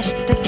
Smash the